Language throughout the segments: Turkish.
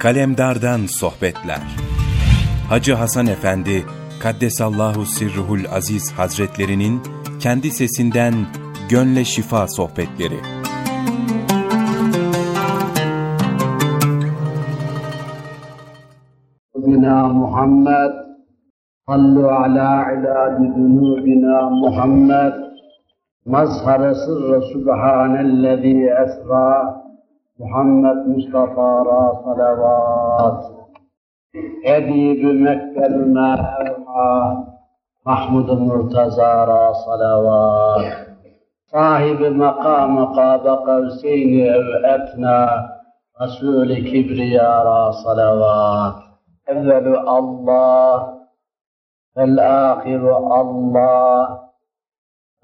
Kalemdardan Sohbetler. Hacı Hasan Efendi, Kaddesallahu Sirruhul Aziz Hazretlerinin kendi sesinden Gönle Şifa Sohbetleri. Muhammed Sallu ala ilâdi zunubina Muhammed Mazhar sırrı subhanellezî esrâ محمد مصطفى را صلوات. أديب مكة ما أوحى محمود المرتضى را صلوات. صاحب مقام قاب قوسين أو أدنى رسول كبرياء را صلوات. أول الله فالآخر الله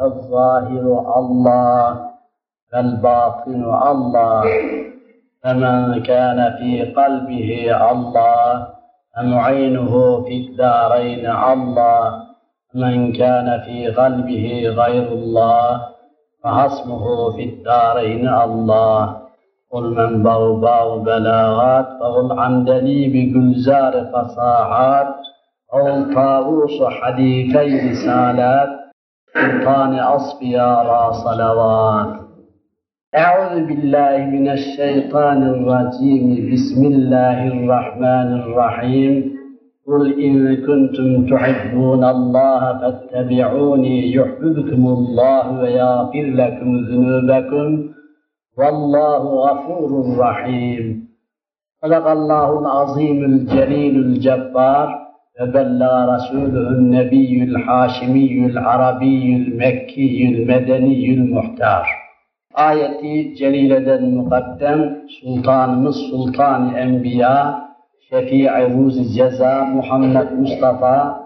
الظاهر الله. فالباطن الله. فمن كان في قلبه الله فمعينه في الدارين الله؟ من كان في قلبه غير الله فحسبه في الدارين الله. قل من باو بلاغات فقل عمدني بگلزار فصاحات. قل طاووس حديثي رسالات. سلطان أصفياء صلوات. أعوذ بالله من الشيطان الرجيم بسم الله الرحمن الرحيم قل إن كنتم تحبون الله فاتبعوني يحببكم الله ويغفر لكم ذنوبكم والله غفور رحيم صدق الله العظيم الجليل الجبار وبلغ رسوله النبي الحاشمي العربي المكي المدني المحتار Ayeti celileden mukaddem Sultanımız Sultan Enbiya Şefii Ruzi Ceza Muhammed Mustafa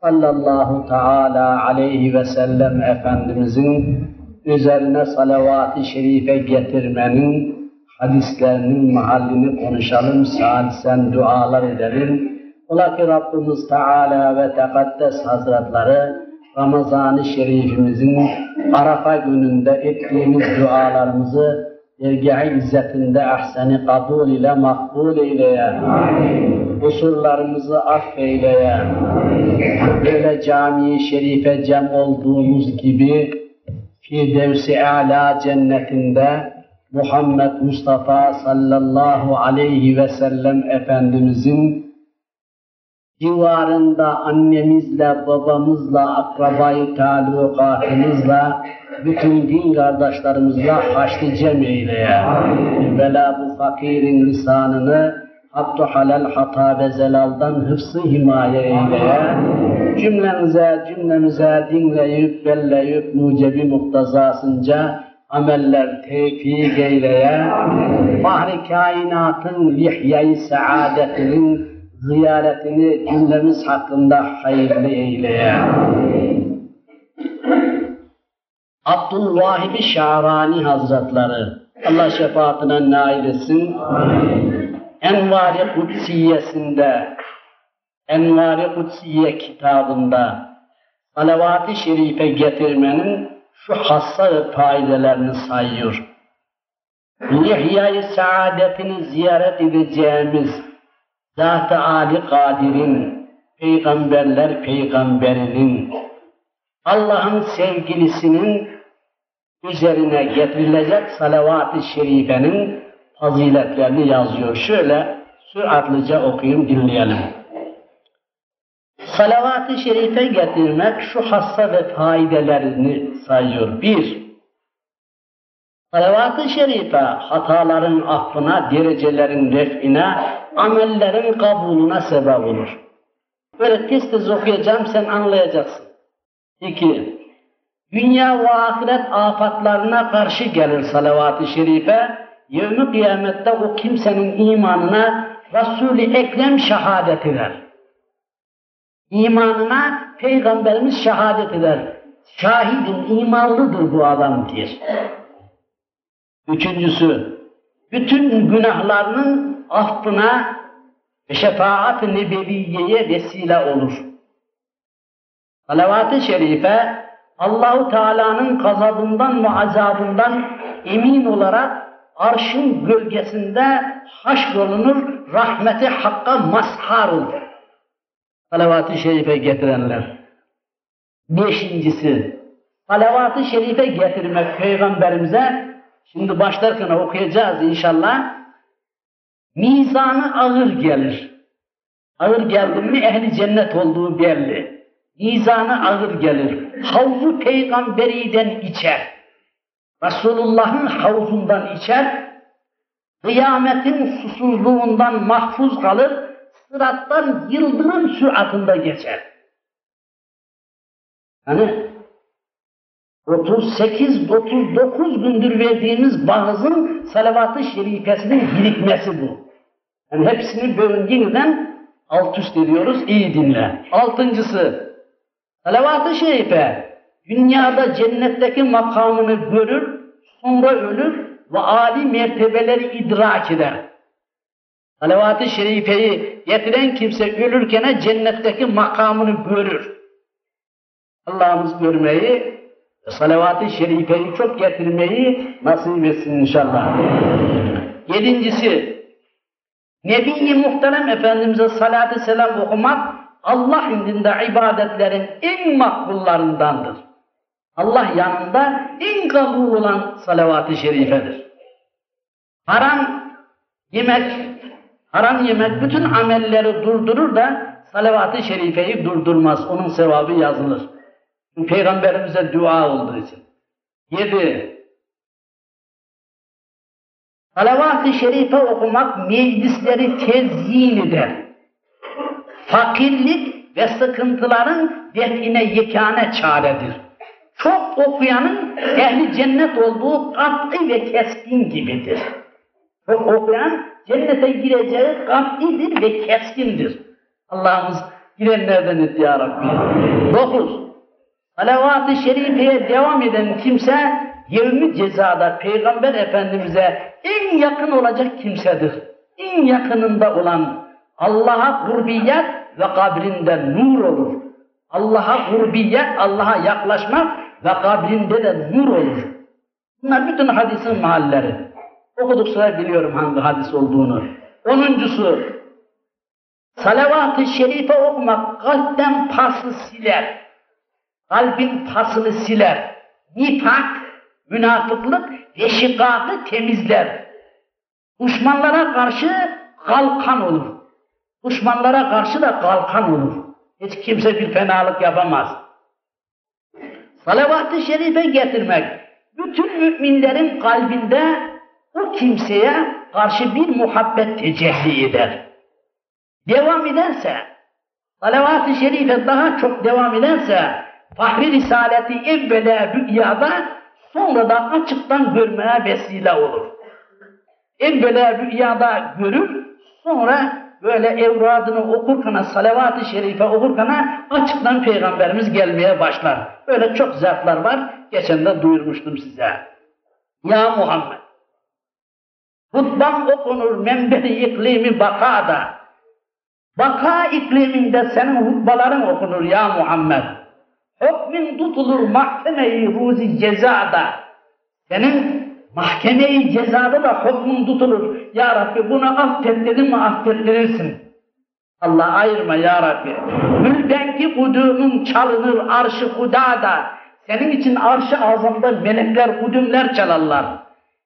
sallallahu teala aleyhi ve sellem Efendimizin üzerine salavat-ı şerife getirmenin hadislerinin mahallini konuşalım, salisen dualar edelim. Ola ki Rabbimiz Teala ve Tekaddes Hazretleri Ramazan-ı Şerifimizin Arafa gününde ettiğimiz dualarımızı dergâh-ı izzetinde ahseni kabul ile makbul eyleye. Kusurlarımızı affeyleye. Böyle cami-i şerife cem olduğumuz gibi Firdevs-i Âlâ cennetinde Muhammed Mustafa sallallahu aleyhi ve sellem Efendimizin civarında annemizle, babamızla, akrabayı talukatımızla, bütün din kardeşlerimizle haşlı cem eyleye. Vela bu fakirin lisanını hattu halal hata ve zelaldan hıfzı himaye eyleye. Cümlemize, cümlemize dinleyip, belleyip, mucebi muktazasınca ameller tevfik eyleye. Fahri kainatın lihye-i saadetinin ziyaretini cümlemiz hakkında hayırlı eyleye. Abdülvahib-i Şarani Hazretleri Allah şefaatine nail etsin. Envar-ı Kudsiyesinde Envar-ı Kudsiye kitabında salavat-ı şerife getirmenin şu hassa faydelerini sayıyor. Lihya-i saadetini ziyaret edeceğimiz Zat-ı Ali Kadir'in, peygamberler peygamberinin, Allah'ın sevgilisinin üzerine getirilecek salavat-ı şerifenin faziletlerini yazıyor. Şöyle süratlice okuyayım, dinleyelim. Salavat-ı şerife getirmek şu hassa ve faydelerini sayıyor. Bir, salavat-ı şerife hataların affına, derecelerin refine, amellerin kabuluna sebep olur. Böyle tez tez okuyacağım, sen anlayacaksın. İki, dünya ve ahiret afatlarına karşı gelir salavat-ı şerife, yevmi kıyamette o kimsenin imanına Resul-i Ekrem şehadet eder. İmanına Peygamberimiz şehadet eder. Şahidim, imanlıdır bu adam diyor. Üçüncüsü, bütün günahlarının affına ve şefaat-ı nebeviyeye vesile olur. Salavat-ı şerife Allahu Teala'nın gazabından ve azabından emin olarak arşın gölgesinde haşrolunur, rahmeti hakka mazhar olur. Salavat-ı şerife getirenler. Beşincisi, salavat-ı şerife getirmek peygamberimize, şimdi başlarken okuyacağız inşallah, mizanı ağır gelir. Ağır geldi mi ehli cennet olduğu belli. Mizanı ağır gelir. Havzu peygamberiden içer. Resulullah'ın havzundan içer. Kıyametin susuzluğundan mahfuz kalır. Sırattan yıldırım süratında geçer. Hani 38-39 gündür verdiğimiz bazın salavat-ı şerifesinin birikmesi bu. Yani hepsini bölüngünden alt üst ediyoruz, iyi dinle. Altıncısı, salavat-ı şerife, dünyada cennetteki makamını görür, sonra ölür ve âli mertebeleri idrak eder. Salavat-ı şerifeyi getiren kimse ölürken cennetteki makamını görür. Allah'ımız görmeyi, salavat-ı şerifeyi çok getirmeyi nasip etsin inşallah. Yedincisi, Nebi-i Muhterem Efendimiz'e salatü selam okumak Allah indinde ibadetlerin en makbullarındandır. Allah yanında en kabul olan salavat-ı şerifedir. Haram yemek, haram yemek bütün amelleri durdurur da salavat-ı şerifeyi durdurmaz. Onun sevabı yazılır. Peygamberimize dua olduğu için. Yedi. Salavat-ı şerife okumak meclisleri tezyin eder. Fakirlik ve sıkıntıların define yekane çaredir. Çok okuyanın ehli cennet olduğu kat'i ve keskin gibidir. Çok okuyan cennete gireceği kat'idir ve keskindir. Allah'ımız girenlerden et ya Rabbi. Dokuz. Salavat-ı şerifeye devam eden kimse yevmi cezada Peygamber Efendimiz'e en yakın olacak kimsedir. En yakınında olan Allah'a kurbiyet ve kabrinde nur olur. Allah'a kurbiyet, Allah'a yaklaşmak ve kabrinde de nur olur. Bunlar bütün hadisin mahalleri. Okudukça biliyorum hangi hadis olduğunu. Onuncusu, salavat-ı şerife okumak kalpten pası siler. Kalbin pasını siler. Nifak, münafıklık ve şikakı temizler. Düşmanlara karşı kalkan olur. Düşmanlara karşı da kalkan olur. Hiç kimse bir fenalık yapamaz. Salavat-ı şerife getirmek, bütün müminlerin kalbinde o kimseye karşı bir muhabbet tecelli eder. Devam ederse, salavat-ı şerife daha çok devam ederse, Fahri Risaleti evvela rüyada, sonra da açıktan görmeye vesile olur. Evvela rüyada görür, sonra böyle evradını okurken, salavat-ı şerife okurken açıktan Peygamberimiz gelmeye başlar. Böyle çok zatlar var, geçen de duyurmuştum size. Ya Muhammed, hutban okunur memberi iklimi bakada. Baka ikliminde senin hutbaların okunur ya Muhammed. Hükmün tutulur mahkemeyi ruzi cezada. Senin mahkemeyi cezada da hükmün tutulur. Ya Rabbi bunu affet dedim mi affettirirsin. Allah ayırma ya Rabbi. Mülbenki kudumun çalınır arşı hudada. Senin için arşı azamda melekler, kudümler çalarlar.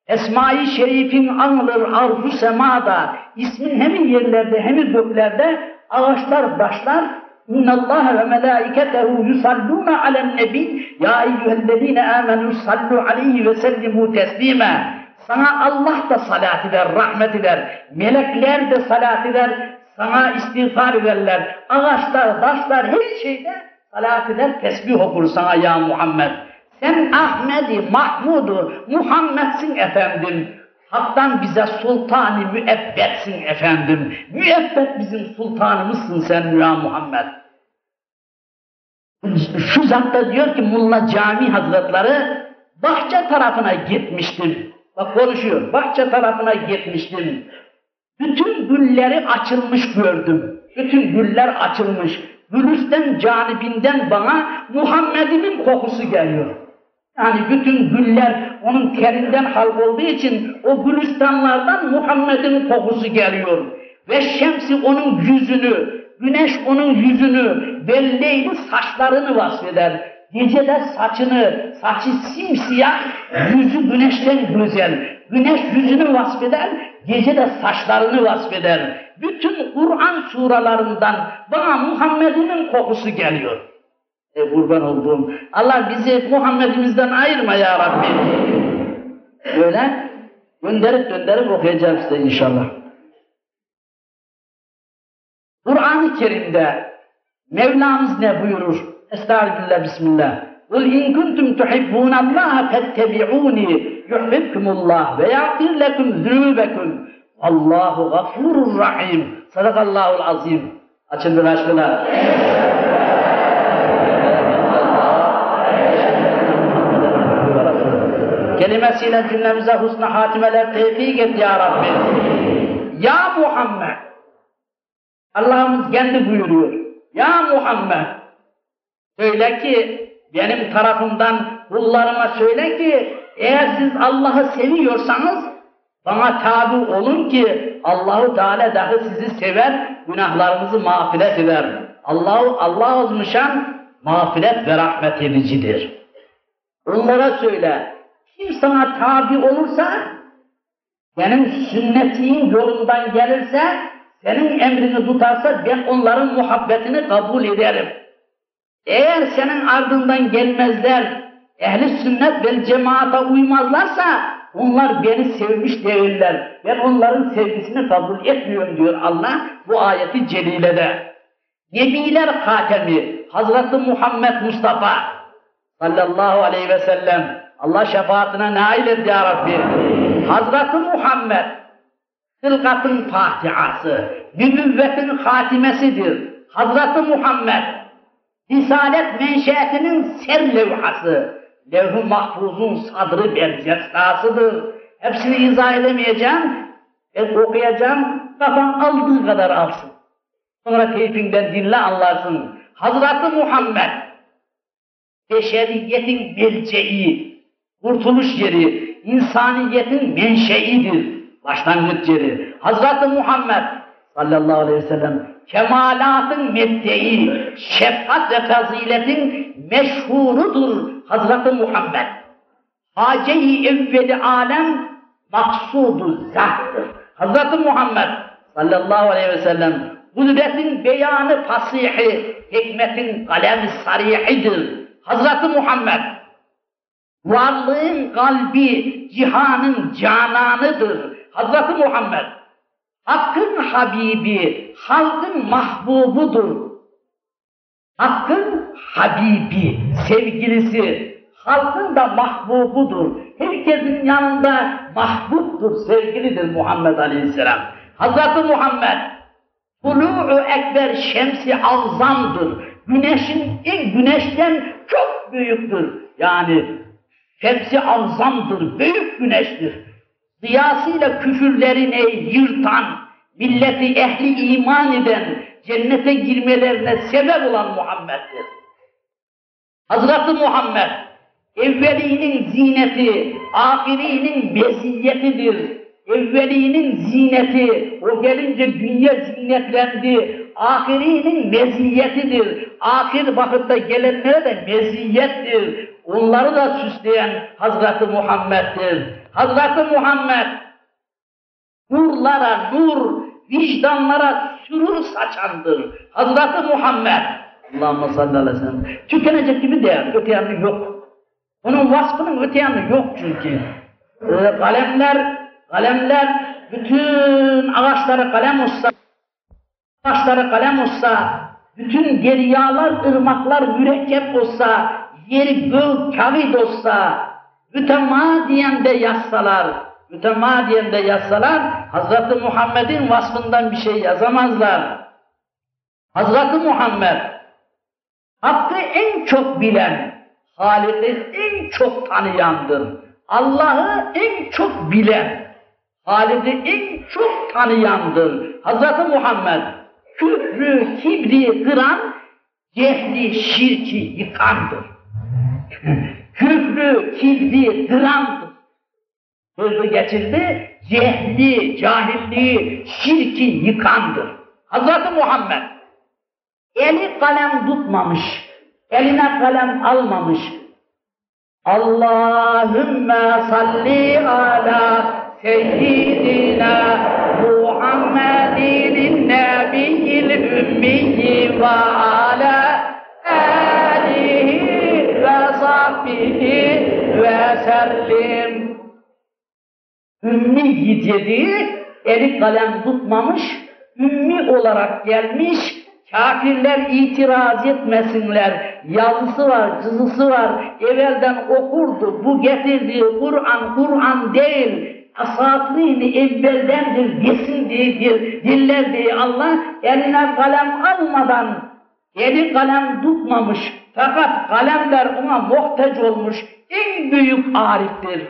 Esma-i Şerif'in anılır arzu semada. İsmin hem yerlerde hem göklerde ağaçlar, başlar İnna Allah ve melaiketehu yusalluna alen nebi ya eyyühellezine amenu sallu aleyhi ve sellimu teslima. Sana Allah da salat eder, rahmet eder. Melekler de salat eder, sana istiğfar ederler. Ağaçlar, taşlar, her şeyde salat eder, tesbih okur sana ya Muhammed. Sen Ahmedi, Mahmud'u, Muhammed'sin efendim. Hak'tan bize sultanı müebbetsin efendim. Müebbet bizim sultanımızsın sen ya Muhammed. Şu zatta diyor ki Mulla Cami Hazretleri bahçe tarafına gitmiştim. Bak konuşuyor. Bahçe tarafına gitmiştim. Bütün gülleri açılmış gördüm. Bütün güller açılmış. Gülüsten canibinden bana Muhammed'imin kokusu geliyor. Yani bütün güller onun terinden halk olduğu için o gülistanlardan Muhammed'in kokusu geliyor. Ve şemsi onun yüzünü, güneş onun yüzünü, belleyli saçlarını vasfeder. Gece de saçını, saçı simsiyah, yüzü güneşten güzel. Güneş yüzünü vasfeder, gece de saçlarını vasfeder. Bütün Kur'an suralarından bana Muhammed'in kokusu geliyor. E kurban olduğum. Allah bizi Muhammed'imizden ayırma ya Rabbi. Böyle gönderip gönderip okuyacağım size inşallah. Kur'an-ı Kerim'de Mevlamız ne buyurur? Estağfirullah, Bismillah. قُلْ اِنْ كُنْتُمْ تُحِبُّونَ اللّٰهَ فَاتَّبِعُونِي يُحْبِبْكُمُ اللّٰهِ وَيَغْفِرْ لَكُمْ ذُنُوبَكُمْ Allahu gafurur rahim. Sadakallahul azim. Açın bir aşkına. Kelimesiyle cümlemize husna hatimeler tevfik et ya Rabbi. Ya Muhammed. Allah'ımız kendi buyuruyor. Ya Muhammed. Söyle ki benim tarafımdan kullarıma söyle ki eğer siz Allah'ı seviyorsanız bana tabi olun ki Allahu Teala dahi sizi sever, günahlarınızı mağfiret eder. Allahu Allah azmışan mağfiret ve rahmet edicidir. Onlara söyle, kim sana tabi olursa, benim sünnetimin yolundan gelirse, senin emrini tutarsa ben onların muhabbetini kabul ederim. Eğer senin ardından gelmezler, ehli sünnet vel cemaata uymazlarsa, onlar beni sevmiş değiller. Ben onların sevgisini kabul etmiyorum diyor Allah bu ayeti celilede. Nebiler hatemi Hazreti Muhammed Mustafa sallallahu aleyhi ve sellem Allah şefaatine nail et ya Rabbi. Hazreti Muhammed hılkatın fatihası, nübüvvetin hatimesidir. Hazreti Muhammed Risalet menşeetinin ser levhası, levh-i mahfuzun sadrı berzestasıdır. Hepsini izah edemeyeceğim, ben okuyacağım, kafan aldığı kadar alsın. Sonra keyfinden dinle anlarsın. Hazreti Muhammed, beşeriyetin belceği, kurtuluş yeri, insaniyetin menşeidir, başlangıç yeri. Hazreti Muhammed sallallahu aleyhi ve sellem kemalatın mebdeyi, şefkat ve faziletin meşhurudur Hazreti Muhammed. Hace-i evveli alem maksudu zattır. Hazreti Muhammed sallallahu aleyhi ve sellem kudretin beyanı fasihi, hikmetin kalemi sarihidir. Hazreti Muhammed varlığın kalbi, cihanın cananıdır. Hazreti Muhammed Hakkın Habibi, halkın mahbubudur. Hakkın Habibi, sevgilisi, halkın da mahbubudur. Herkesin yanında mahbubdur, sevgilidir Muhammed Aleyhisselam. Hazreti Muhammed, Tulu'u ekber şemsi azamdır. Güneşin en güneşten çok büyüktür. Yani şemsi azamdır, büyük güneştir ziyasıyla küfürlerini yırtan, milleti ehli iman eden, cennete girmelerine sebep olan Muhammed'dir. Hazreti Muhammed, evvelinin zineti, ahirinin meziyetidir. Evvelinin zineti, o gelince dünya zinetlendi, ahirinin meziyetidir. Ahir vakitte gelenlere de meziyettir. Onları da süsleyen Hazreti Muhammed'dir. Hazreti Muhammed nurlara nur, vicdanlara sürur saçandır. Hazreti Muhammed Allahümme sallallahu aleyhi ve sellem tükenecek gibi değil, öte yanı yok. Onun vasfının öte yanı yok çünkü. Ee, kalemler, kalemler bütün ağaçları kalem olsa, ağaçları kalem olsa, bütün deryalar, ırmaklar mürekkep olsa, yeri göğ kavit olsa, mütemadiyen de yazsalar, mütemadiyen de yazsalar, Hazreti Muhammed'in vasfından bir şey yazamazlar. Hazreti Muhammed, Hakk'ı en çok bilen, Halik'i en çok tanıyandır. Allah'ı en çok bilen, Halik'i en çok tanıyandır. Hazreti Muhammed, küfrü, kibri kıran, cehli, şirki yıkandır. Küfrü, kibri kırandır. sözü geçirdi. Cehli, cahilliği, şirki yıkandır. Hazreti Muhammed eli kalem tutmamış, eline kalem almamış. Allahümme salli ala seyyidina Muhammedin nebiyyil ümmiyyi ve sahbihi ve sellim. Ümmi dediği eli kalem tutmamış, ümmi olarak gelmiş, kafirler itiraz etmesinler, yazısı var, cızısı var, evvelden okurdu, bu getirdiği Kur'an, Kur'an değil, asatrini evveldendir, desin diye diller diye Allah eline kalem almadan, eli kalem tutmamış, fakat kalemler ona muhtaç olmuş, en büyük ariftir.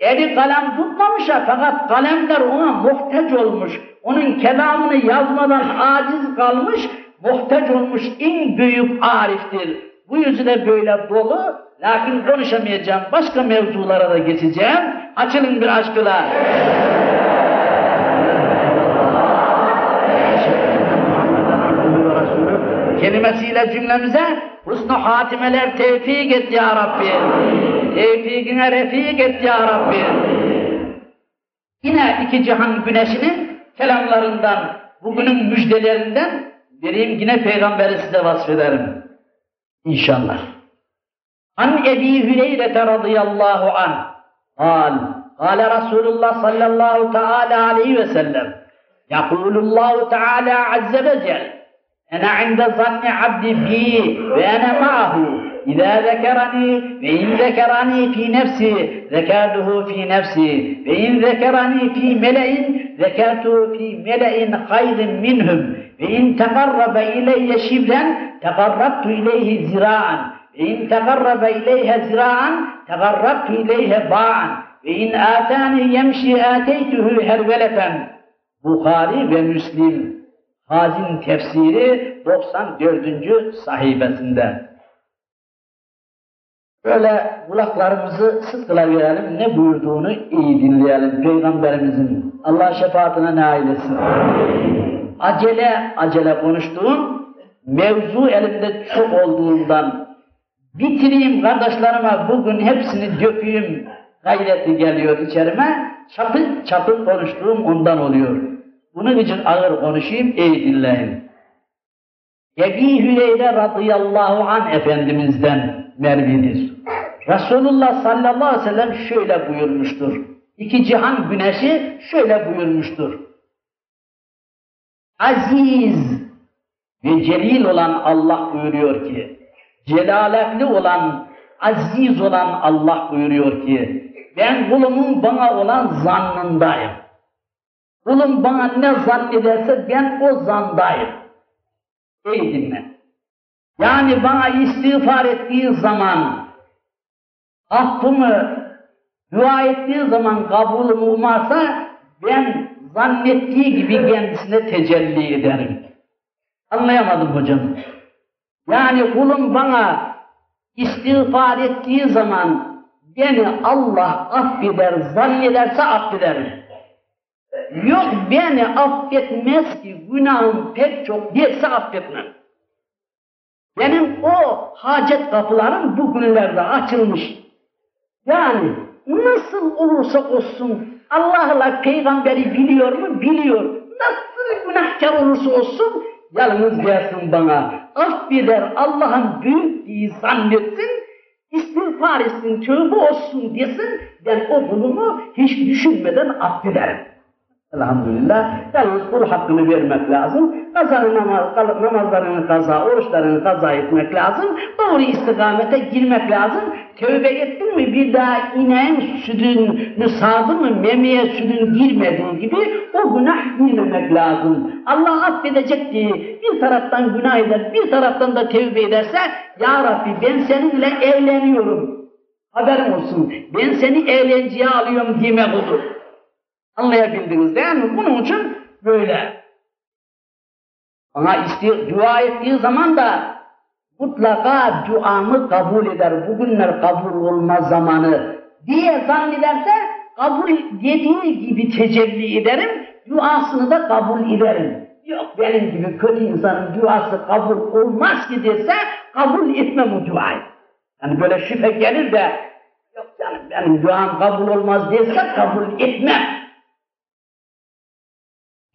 Eli kalem tutmamışa fakat kalemler ona muhtaç olmuş. Onun kelamını yazmadan aciz kalmış, muhtaç olmuş en büyük ariftir. Bu yüzüne böyle dolu, lakin konuşamayacağım. Başka mevzulara da geçeceğim. Açılın bir aşkla. kelimesiyle cümlemize Husnu hatimeler tevfik et ya Rabbi. Tevfikine refik et ya Rabbi. Yine iki cihan güneşini kelamlarından, bugünün müjdelerinden vereyim yine peygamberi size vasfederim. İnşallah. An Ebi Hüleyre'te radıyallahu an. Kal. Kale Resulullah sallallahu teala aleyhi ve sellem. Yakulullahu teala azze ve celle. أنا عند ظن عبدي بي وأنا معه. إذا ذكرني وإن ذكرني في نفسي ذكرته في نفسي. وإن ذكرني في ملأ ذكرته في ملأ خير منهم. وإن تقرب إلي شبرا تقربت إليه ذراعا وإن تقرب إليها ذراعا تقربت إليه باعا. وإن آتاني يمشي آتيته هرولة. ve Müslim Hazin tefsiri 94. sahibesinde. Böyle kulaklarımızı sıkıla verelim, ne buyurduğunu iyi dinleyelim Peygamberimizin. Allah şefaatine nail etsin. Acele acele konuştuğum, mevzu elimde çok olduğundan bitireyim kardeşlerime bugün hepsini dökeyim gayreti geliyor içerime. Çapı çapı konuştuğum ondan oluyor. Bunun için ağır konuşayım, iyi dinleyin. Ebi Hüreyre radıyallahu an Efendimiz'den mervidir. Resulullah sallallahu aleyhi ve sellem şöyle buyurmuştur. İki cihan güneşi şöyle buyurmuştur. Aziz ve celil olan Allah buyuruyor ki, celaletli olan, aziz olan Allah buyuruyor ki, ben kulumun bana olan zannındayım. Kulum bana ne zannederse ben o zandayım. İyi dinle. Yani bana istiğfar ettiği zaman, affımı dua ettiği zaman kabulümü umarsa, ben zannettiği gibi kendisine tecelli ederim. Anlayamadım hocam. Yani kulum bana istiğfar ettiği zaman beni Allah affeder, zannederse affederim. Yok beni affetmez ki günahım pek çok derse affetmem. Benim o hacet kapılarım bugünlerde açılmış. Yani nasıl olursa olsun Allah'la peygamberi biliyor mu? Biliyor. Nasıl günahkar olursa olsun yalnız gelsin bana. Affeder Allah'ın büyüklüğü zannetsin, istiğfar etsin, tövbe olsun desin, ben o kulumu hiç düşünmeden affederim. Elhamdülillah. Yalnız kul hakkını vermek lazım. Kazanın namaz, namazlarını kaza, oruçlarını kaza etmek lazım. Doğru istikamete girmek lazım. Tövbe ettin mi bir daha ineğin sütünü sağdı mı memeye sütün girmediği gibi o günah girmemek lazım. Allah affedecek diye bir taraftan günah eder, bir taraftan da tövbe ederse Ya Rabbi ben seninle eğleniyorum. Haberim olsun. Ben seni eğlenceye alıyorum demek olur. Anlayabildiniz değil mi? Bunun için böyle. Bana isti dua ettiği zaman da mutlaka duamı kabul eder. Bugünler kabul olma zamanı diye zannederse kabul dediği gibi tecelli ederim, duasını da kabul ederim. Yok benim gibi kötü insanın duası kabul olmaz ki derse kabul etmem o duayı. Yani böyle şüphe gelir de yok canım benim duam kabul olmaz derse kabul etmem.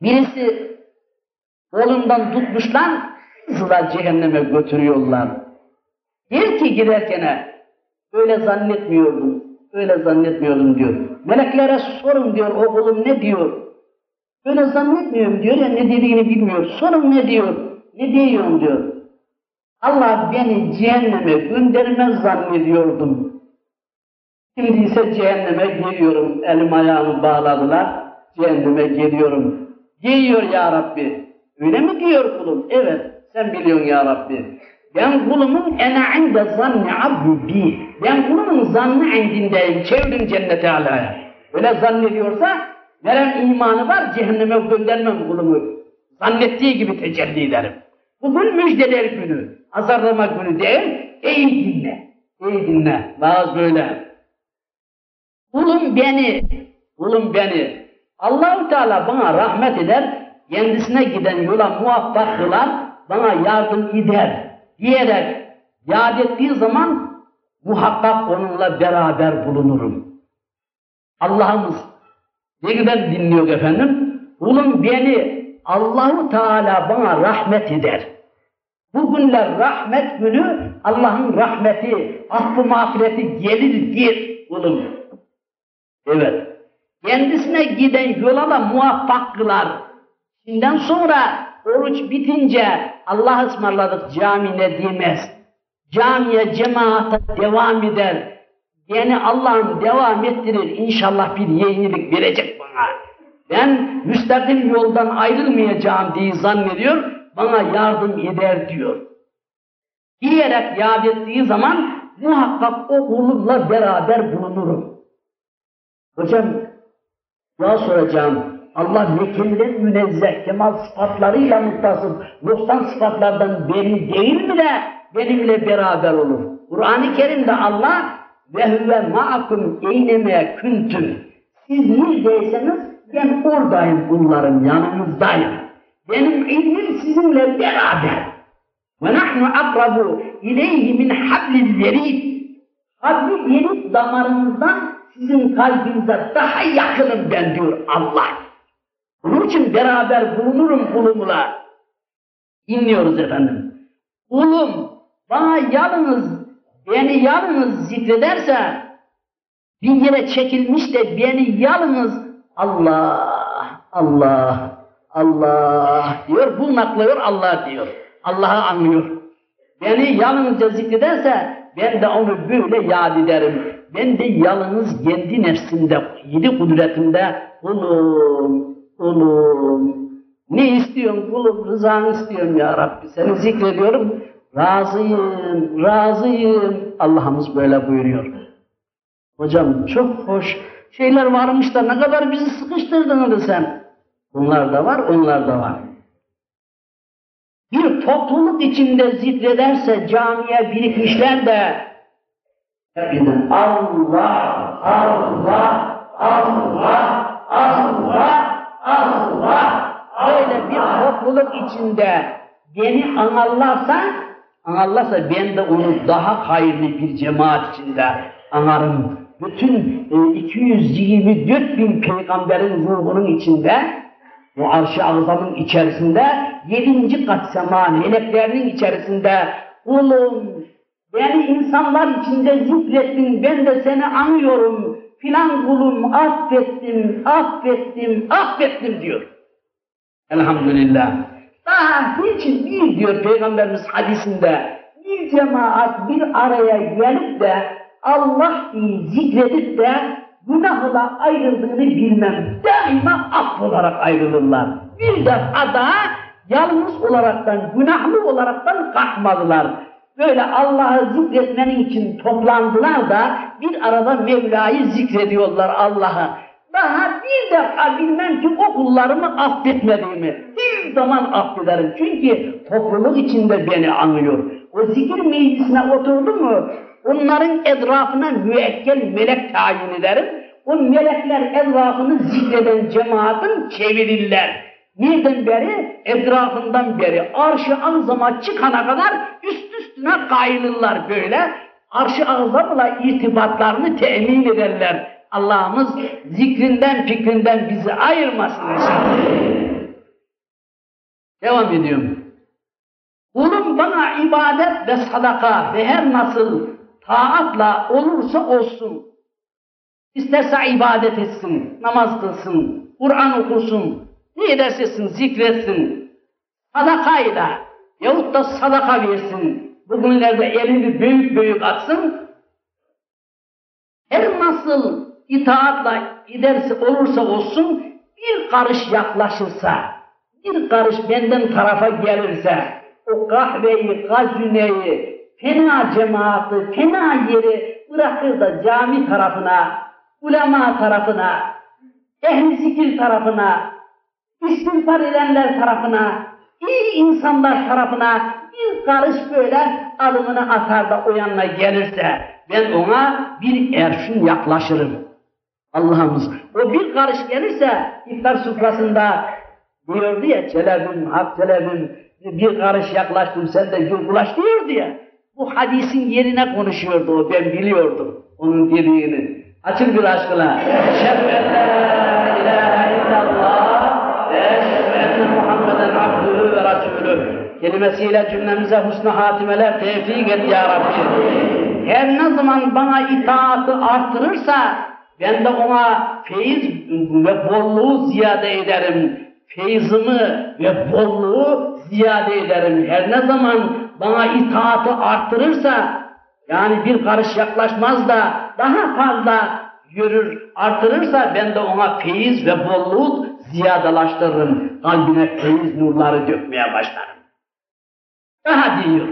Birisi kolundan tutmuşlar, hızla cehenneme götürüyorlar. Der ki giderken öyle zannetmiyordum, öyle zannetmiyordum diyor. Meleklere sorun diyor, o kulum ne diyor? Öyle zannetmiyorum diyor ya ne dediğini bilmiyor. Sorun ne diyor? Ne diyorum diyor. Allah beni cehenneme göndermez zannediyordum. Şimdi ise cehenneme geliyorum. Elim ayağımı bağladılar. Cehenneme geliyorum. Geliyor ya Rabbi. Öyle mi diyor kulum? Evet. Sen biliyorsun ya Rabbi. Ben kulumun ene inde zanni abdi. Ben kulumun zannı indindeyim. Çevirdim cennete alaya. Öyle zannediyorsa veren imanı var cehenneme göndermem kulumu. Zannettiği gibi tecelli ederim. Bugün müjdeler günü. Azarlama günü değil. İyi dinle. İyi dinle. Bazı böyle. Kulum beni, kulum beni. Allahu Teala bana rahmet eder, kendisine giden yola muvaffak kılar, bana yardım eder diyerek yad ettiği zaman muhakkak onunla beraber bulunurum. Allah'ımız ne güzel dinliyor efendim. Kulum beni Allahu Teala bana rahmet eder. Bugünler rahmet günü Allah'ın rahmeti, affı mağfireti gelir diye kulum. Evet. Kendisine giden yola da muvaffak kılar. Şimdiden sonra oruç bitince Allah ısmarladık camine demez. Camiye, cemaate devam eder. Yani Allah'ım devam ettirir. İnşallah bir yenilik verecek bana. Ben müstakim yoldan ayrılmayacağım diye zannediyor. Bana yardım eder diyor. Diyerek yad ettiği zaman muhakkak o kulumla beraber bulunurum. Hocam ya soracağım. Allah vekilden münezzeh, kemal sıfatlarıyla muttasıf, noksan sıfatlardan beni değil mi de benimle beraber olur? Kur'an-ı Kerim'de Allah ve huve ma'akum eyneme küntüm. Siz neredeyseniz ben oradayım bunların yanınızdayım. Benim ilmim sizinle beraber. Ve nahnu akrabu ileyhi min hablil verid. Habli verid damarınızdan sizin kalbinize daha yakınım ben diyor Allah. Bunun için beraber bulunurum kulumla. İnliyoruz efendim. Kulum bana yalnız, beni yalnız zikrederse bir yere çekilmiş de beni yalnız Allah, Allah, Allah diyor, bu naklıyor Allah diyor. Allah'ı anlıyor. Beni yalnızca zikrederse ben de onu böyle yad ederim. Ben de yalnız kendi nefsimde, yedi kudretimde kulum, kulum. Ne istiyorsun kulum? Rızanı istiyorum ya Rabbi. Seni zikrediyorum. Razıyım, razıyım. Allah'ımız böyle buyuruyor. Hocam çok hoş şeyler varmış da ne kadar bizi sıkıştırdın sen. Bunlar da var, onlar da var. Topluluk içinde zikrederse camiye birikmişler de Allah, Allah, Allah, Allah, Allah böyle bir topluluk içinde beni anarlarsa anarlarsa ben de onu daha hayırlı bir cemaat içinde anarım. Bütün e, 224 bin peygamberin ruhunun içinde bu arş-ı azamın içerisinde yedinci kat sema meleklerinin içerisinde kulum beni insanlar içinde zikrettin ben de seni anıyorum filan kulum affettim affettim affettim diyor. Elhamdülillah. Daha hiç bir diyor Peygamberimiz hadisinde bir cemaat bir araya gelip de Allah diye zikredip de günahla ayrıldığını bilmem. Daima af olarak ayrılırlar. Defa daha yalnız olaraktan, günahlı olaraktan kalkmadılar. Böyle Allah'ı zikretmenin için toplandılar da bir arada Mevla'yı zikrediyorlar Allah'ı. Daha bir defa bilmem ki o kullarımı affetmediğimi. Bir zaman affederim. Çünkü topluluk içinde beni anlıyor. O zikir meclisine oturdu mu onların etrafına müekkel melek tayin ederim. o melekler etrafını zikreden cemaatin çevirirler. Nereden beri? Etrafından beri. Arşı azama çıkana kadar üst üstüne kayılırlar böyle. Arşı azamla irtibatlarını temin ederler. Allah'ımız zikrinden fikrinden bizi ayırmasın inşallah. Devam ediyorum. Kulum bana ibadet ve sadaka ve her nasıl taatla olursa olsun. İsterse ibadet etsin, namaz kılsın, Kur'an okusun, ne ederse etsin, zikretsin. Sadakayla yahut da sadaka versin. Bugünlerde elini büyük büyük atsın. Her nasıl itaatla giderse olursa olsun bir karış yaklaşırsa, bir karış benden tarafa gelirse, o kahveyi, gazüneyi, fena cemaati, fena yeri bırakır da cami tarafına, ulema tarafına, ehli zikir tarafına, istiğfar edenler tarafına, iyi insanlar tarafına bir karış böyle adımını atar da o yanına gelirse ben ona bir erşin yaklaşırım. Allah'ımız o bir karış gelirse iftar sufrasında diyordu ya Celebün, Hak Celebün bir karış yaklaştım sen de gül bulaş diyordu ya. Bu hadisin yerine konuşuyordu o ben biliyordum onun dediğini. Açın bir aşkına. Eşhedü en Muhammeden abdühü ve rasulü. Kelimesiyle cümlemize husnu hatimeler tevfik et ya Rabbi. Her ne zaman bana itaatı artırırsa ben de ona feyiz ve bolluğu ziyade ederim. Feyzimi ve bolluğu ziyade ederim. Her ne zaman bana itaatı arttırırsa, yani bir karış yaklaşmaz da daha fazla yürür, artırırsa ben de ona feyiz ve bolluk ziyadalaştırırım. Kalbine feyiz nurları dökmeye başlarım. Daha diyor.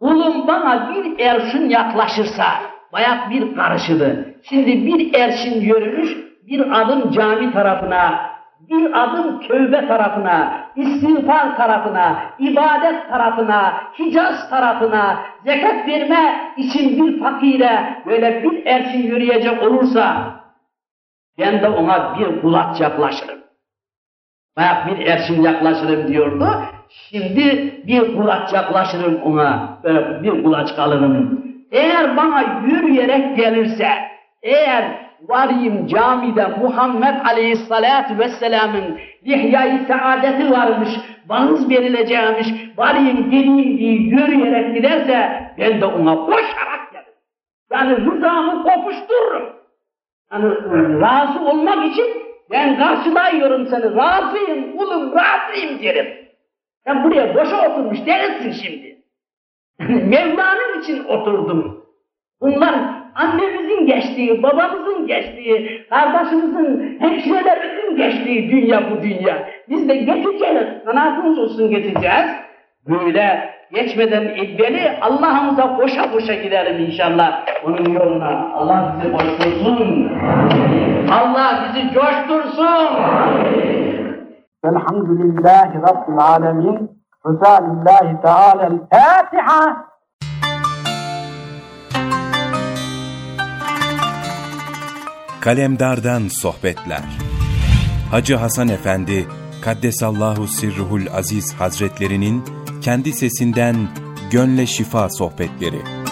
Kulum bana bir erşin yaklaşırsa, bayat bir karışıdı. Şimdi bir erşin yürümüş, bir adım cami tarafına, bir adım tövbe tarafına, istiğfar tarafına, ibadet tarafına, Hicaz tarafına, zekat verme için bir fakire böyle bir erşin yürüyecek olursa, ben de ona bir kulaç yaklaşırım. Bayağı bir erşin yaklaşırım diyordu. Şimdi bir kulaç yaklaşırım ona, böyle bir kulaç kalırım. Eğer bana yürüyerek gelirse, eğer varayım camide Muhammed Aleyhisselatü Vesselam'ın lihya-i saadeti varmış, vaaz verileceğimiş, varayım geleyim diye yürüyerek giderse ben de ona koşarak gelirim. Yani rızamı kopuştururum. Yani razı olmak için ben karşılayıyorum seni, razıyım, kulum razıyım derim. Sen buraya boşa oturmuş değilsin şimdi. Mevla'nın için oturdum. Bunlar annemizin geçtiği, babamızın geçtiği, kardeşimizin, hemşirelerimizin geçtiği dünya bu dünya. Biz de geçeceğiz, kanaatımız olsun geçeceğiz. Böyle geçmeden evveli Allah'ımıza koşa koşa giderim inşallah onun yoluna. Allah bizi koştursun. Allah bizi coştursun. Elhamdülillahi Rabbil alemin. Rızalillahi Teala'l Fatiha. Kalemdardan Sohbetler. Hacı Hasan Efendi Kaddesallahu Sirruhul Aziz Hazretlerinin kendi sesinden Gönle Şifa Sohbetleri